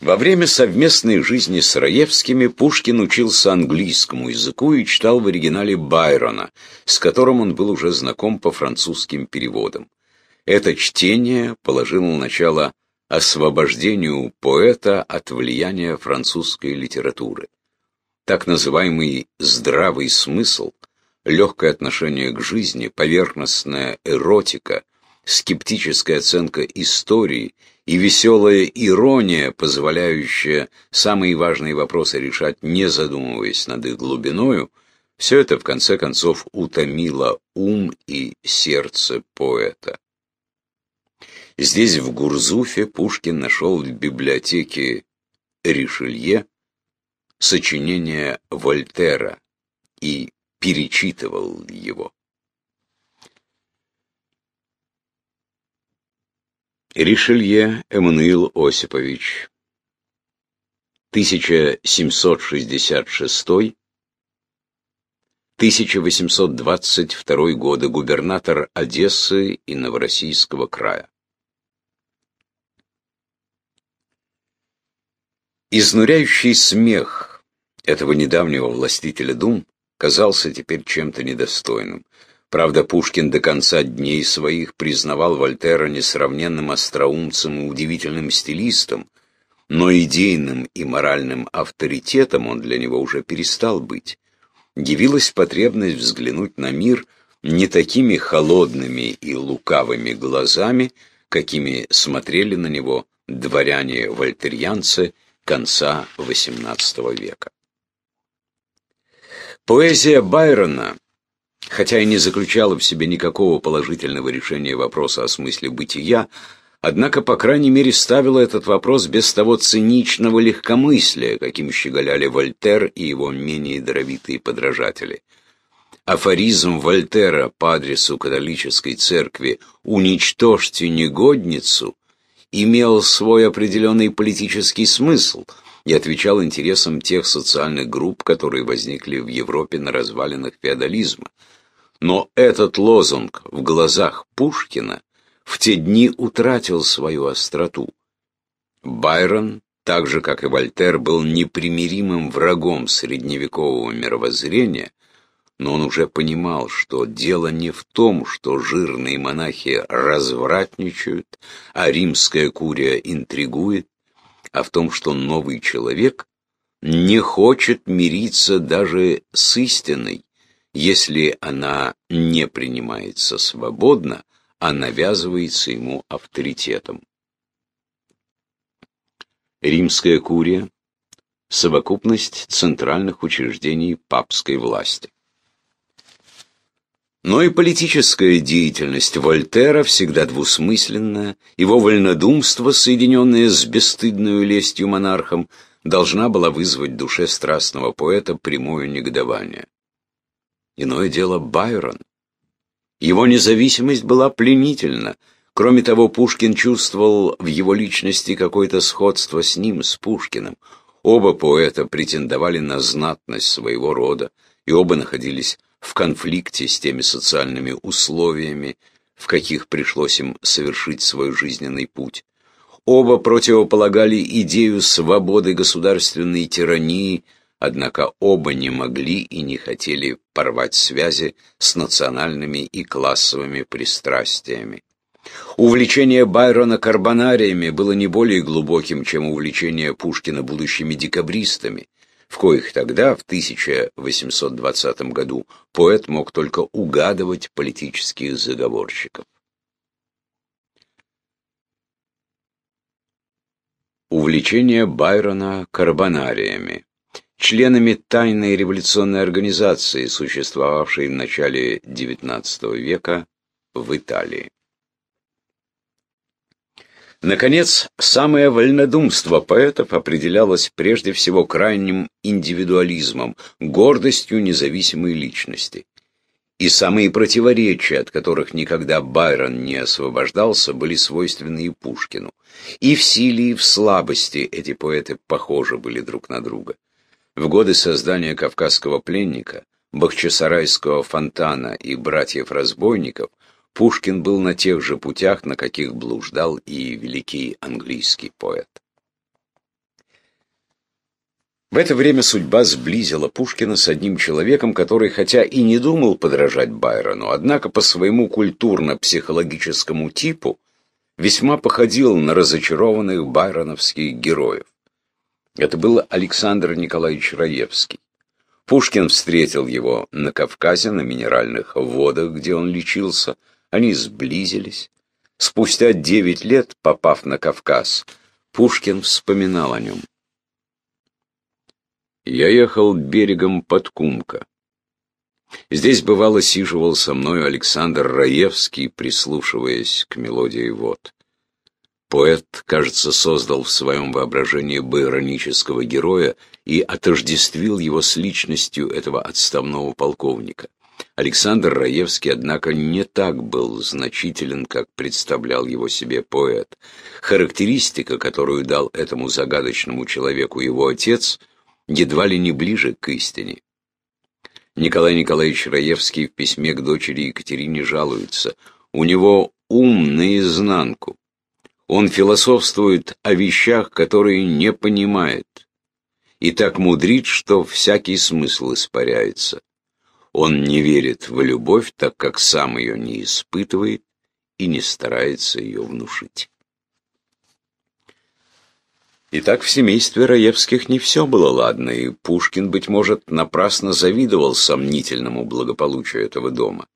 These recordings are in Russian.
Во время совместной жизни с Раевскими Пушкин учился английскому языку и читал в оригинале Байрона, с которым он был уже знаком по французским переводам. Это чтение положило начало освобождению поэта от влияния французской литературы. Так называемый «здравый смысл», легкое отношение к жизни, поверхностная эротика, скептическая оценка истории и веселая ирония, позволяющая самые важные вопросы решать, не задумываясь над их глубиною, все это, в конце концов, утомило ум и сердце поэта. Здесь, в Гурзуфе, Пушкин нашел в библиотеке Ришелье сочинение Вольтера и перечитывал его. Ришелье Эммануил Осипович 1766-1822 годы губернатор Одессы и Новороссийского края. Изнуряющий смех этого недавнего властителя дум казался теперь чем-то недостойным. Правда, Пушкин до конца дней своих признавал Вольтера несравненным остроумцем и удивительным стилистом, но идейным и моральным авторитетом он для него уже перестал быть. Явилась потребность взглянуть на мир не такими холодными и лукавыми глазами, какими смотрели на него дворяне-вольтерьянцы конца XVIII века. Поэзия Байрона, хотя и не заключала в себе никакого положительного решения вопроса о смысле бытия, однако, по крайней мере, ставила этот вопрос без того циничного легкомыслия, каким щеголяли Вольтер и его менее даровитые подражатели. Афоризм Вольтера по адресу католической церкви «Уничтожьте негодницу» имел свой определенный политический смысл и отвечал интересам тех социальных групп, которые возникли в Европе на развалинах феодализма. Но этот лозунг в глазах Пушкина в те дни утратил свою остроту. Байрон, так же как и Вольтер, был непримиримым врагом средневекового мировоззрения, но он уже понимал, что дело не в том, что жирные монахи развратничают, а римская курия интригует, а в том, что новый человек не хочет мириться даже с истиной, если она не принимается свободно, а навязывается ему авторитетом. Римская курия – совокупность центральных учреждений папской власти. Но и политическая деятельность Вольтера всегда двусмысленна, его вольнодумство, соединенное с бесстыдной лестью монархом, должна была вызвать в душе страстного поэта прямое негодование. Иное дело Байрон. Его независимость была пленительна. Кроме того, Пушкин чувствовал в его личности какое-то сходство с ним, с Пушкиным. Оба поэта претендовали на знатность своего рода, и оба находились в конфликте с теми социальными условиями, в каких пришлось им совершить свой жизненный путь. Оба противополагали идею свободы государственной тирании, однако оба не могли и не хотели порвать связи с национальными и классовыми пристрастиями. Увлечение Байрона карбонариями было не более глубоким, чем увлечение Пушкина будущими декабристами в коих тогда, в 1820 году, поэт мог только угадывать политических заговорщиков. Увлечение Байрона карбонариями, членами тайной революционной организации, существовавшей в начале XIX века в Италии. Наконец, самое вольнодумство поэтов определялось прежде всего крайним индивидуализмом, гордостью независимой личности. И самые противоречия, от которых никогда Байрон не освобождался, были свойственны и Пушкину. И в силе, и в слабости эти поэты похожи были друг на друга. В годы создания «Кавказского пленника», «Бахчисарайского фонтана» и «Братьев-разбойников» Пушкин был на тех же путях, на каких блуждал и великий английский поэт. В это время судьба сблизила Пушкина с одним человеком, который, хотя и не думал подражать Байрону, однако по своему культурно-психологическому типу весьма походил на разочарованных байроновских героев. Это был Александр Николаевич Раевский. Пушкин встретил его на Кавказе, на минеральных водах, где он лечился. Они сблизились. Спустя девять лет, попав на Кавказ, Пушкин вспоминал о нем. Я ехал берегом под Кумка. Здесь бывало сиживал со мною Александр Раевский, прислушиваясь к мелодии вод. Поэт, кажется, создал в своем воображении байронического героя и отождествил его с личностью этого отставного полковника. Александр Раевский, однако, не так был значителен, как представлял его себе поэт. Характеристика, которую дал этому загадочному человеку его отец, едва ли не ближе к истине. Николай Николаевич Раевский в письме к дочери Екатерине жалуется. У него ум наизнанку. Он философствует о вещах, которые не понимает, и так мудрит, что всякий смысл испаряется. Он не верит в любовь, так как сам ее не испытывает и не старается ее внушить. Итак, в семействе Раевских не все было ладно, и Пушкин, быть может, напрасно завидовал сомнительному благополучию этого дома.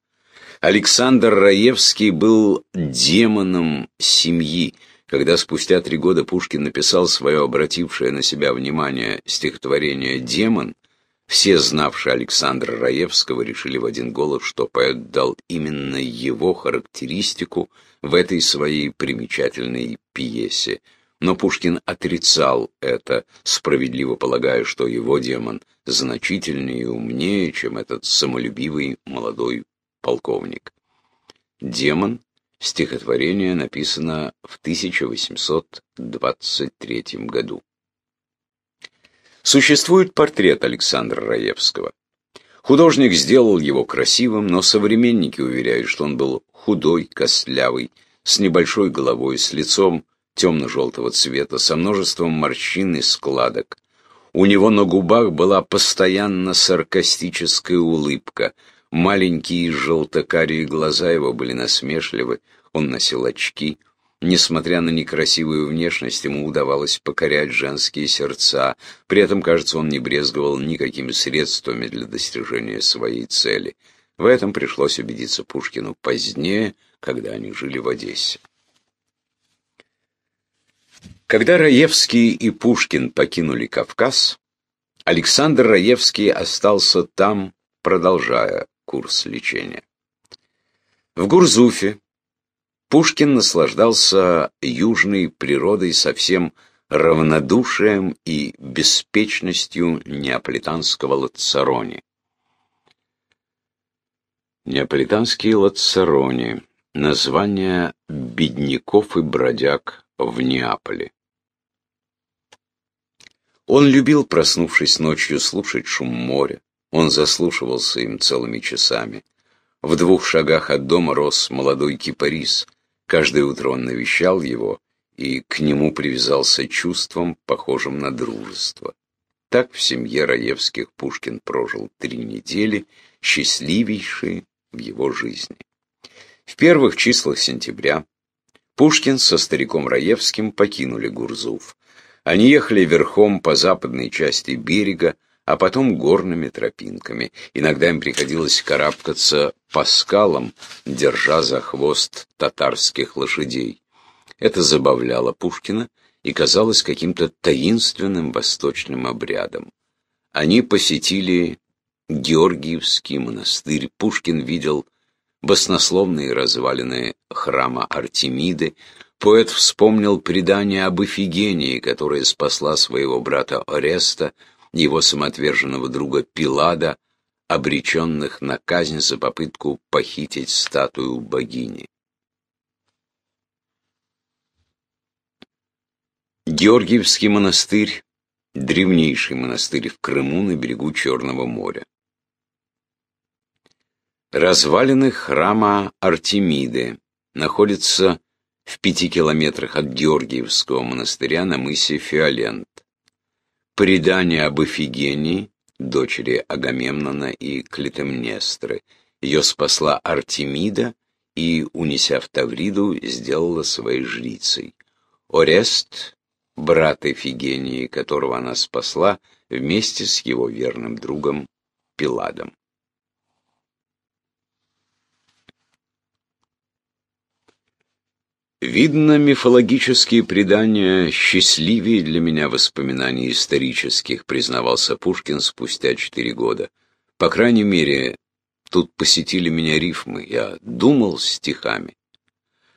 Александр Раевский был демоном семьи. Когда спустя три года Пушкин написал свое обратившее на себя внимание стихотворение «Демон», все, знавшие Александра Раевского, решили в один голос, что поэт дал именно его характеристику в этой своей примечательной пьесе. Но Пушкин отрицал это, справедливо полагая, что его демон значительнее и умнее, чем этот самолюбивый молодой полковник. «Демон» стихотворение написано в 1823 году. Существует портрет Александра Раевского. Художник сделал его красивым, но современники уверяют, что он был худой, костлявый, с небольшой головой, с лицом темно-желтого цвета, со множеством морщин и складок. У него на губах была постоянно саркастическая улыбка – Маленькие желтокарие глаза его были насмешливы, он носил очки. Несмотря на некрасивую внешность, ему удавалось покорять женские сердца. При этом, кажется, он не брезговал никакими средствами для достижения своей цели. В этом пришлось убедиться Пушкину позднее, когда они жили в Одессе. Когда Раевский и Пушкин покинули Кавказ, Александр Раевский остался там, продолжая курс лечения. В Гурзуфе Пушкин наслаждался южной природой со всем равнодушием и беспечностью неаполитанского лацарони. Неаполитанские лацарони – название бедняков и бродяг в Неаполе. Он любил, проснувшись ночью, слушать шум моря, он заслушивался им целыми часами. В двух шагах от дома рос молодой кипарис. Каждое утро он навещал его, и к нему привязался чувством, похожим на дружество. Так в семье Раевских Пушкин прожил три недели, счастливейшие в его жизни. В первых числах сентября Пушкин со стариком Раевским покинули Гурзуф. Они ехали верхом по западной части берега, а потом горными тропинками. Иногда им приходилось карабкаться по скалам, держа за хвост татарских лошадей. Это забавляло Пушкина и казалось каким-то таинственным восточным обрядом. Они посетили Георгиевский монастырь. Пушкин видел баснословные развалины храма Артемиды. Поэт вспомнил предание об Эфигении, которая спасла своего брата Ореста, его самоотверженного друга Пилада, обреченных на казнь за попытку похитить статую богини. Георгиевский монастырь – древнейший монастырь в Крыму на берегу Черного моря. Развалины храма Артемиды находятся в пяти километрах от Георгиевского монастыря на мысе Фиолент. Предание об Эфигении, дочери Агамемнона и Клитемнестры. Ее спасла Артемида и, унеся в Тавриду, сделала своей жрицей. Орест, брат Эфигении, которого она спасла, вместе с его верным другом Пиладом. Видно, мифологические предания счастливее для меня воспоминаний исторических, признавался Пушкин спустя четыре года. По крайней мере, тут посетили меня рифмы, я думал стихами.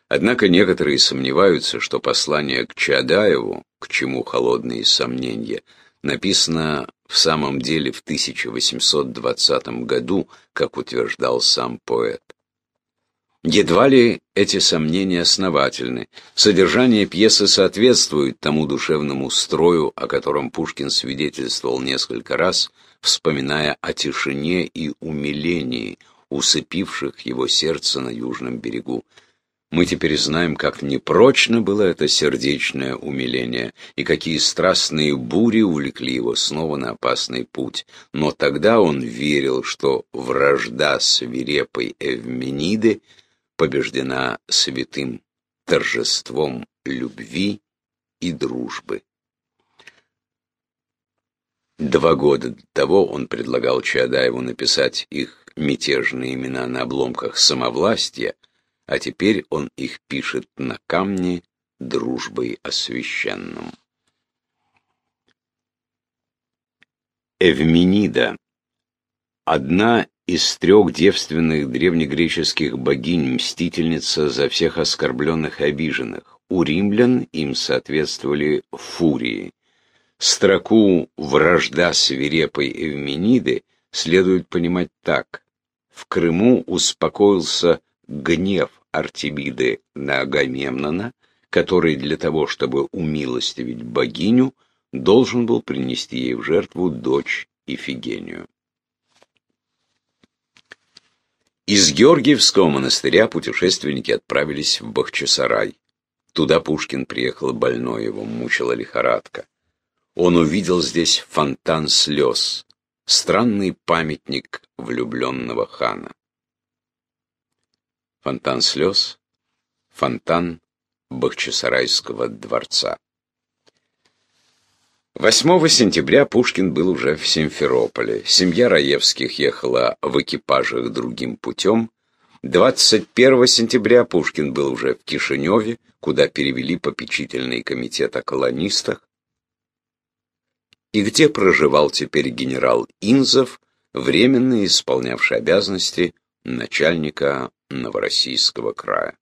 Однако некоторые сомневаются, что послание к Чадаеву, к чему холодные сомнения, написано в самом деле в 1820 году, как утверждал сам поэт. Едва ли эти сомнения основательны. Содержание пьесы соответствует тому душевному строю, о котором Пушкин свидетельствовал несколько раз, вспоминая о тишине и умилении, усыпивших его сердце на южном берегу. Мы теперь знаем, как непрочно было это сердечное умиление, и какие страстные бури увлекли его снова на опасный путь. Но тогда он верил, что вражда свирепой Эвмениды — побеждена святым торжеством любви и дружбы. Два года до того он предлагал Чаадаеву написать их мятежные имена на обломках самовластия, а теперь он их пишет на камне дружбой освященным. Эвменида — одна из трех девственных древнегреческих богинь мстительница за всех оскорбленных и обиженных. У римлян им соответствовали фурии. Строку «Вражда свирепой Эвмениды» следует понимать так. В Крыму успокоился гнев Артемиды на Агамемнона, который для того, чтобы умилостивить богиню, должен был принести ей в жертву дочь Ифигению. Из Георгиевского монастыря путешественники отправились в Бахчисарай. Туда Пушкин приехал больной, его мучила лихорадка. Он увидел здесь фонтан слез, странный памятник влюбленного хана. Фонтан слез, фонтан Бахчисарайского дворца. 8 сентября Пушкин был уже в Симферополе. Семья Раевских ехала в экипажах другим путем. 21 сентября Пушкин был уже в Кишиневе, куда перевели попечительный комитет о колонистах. И где проживал теперь генерал Инзов, временно исполнявший обязанности начальника Новороссийского края.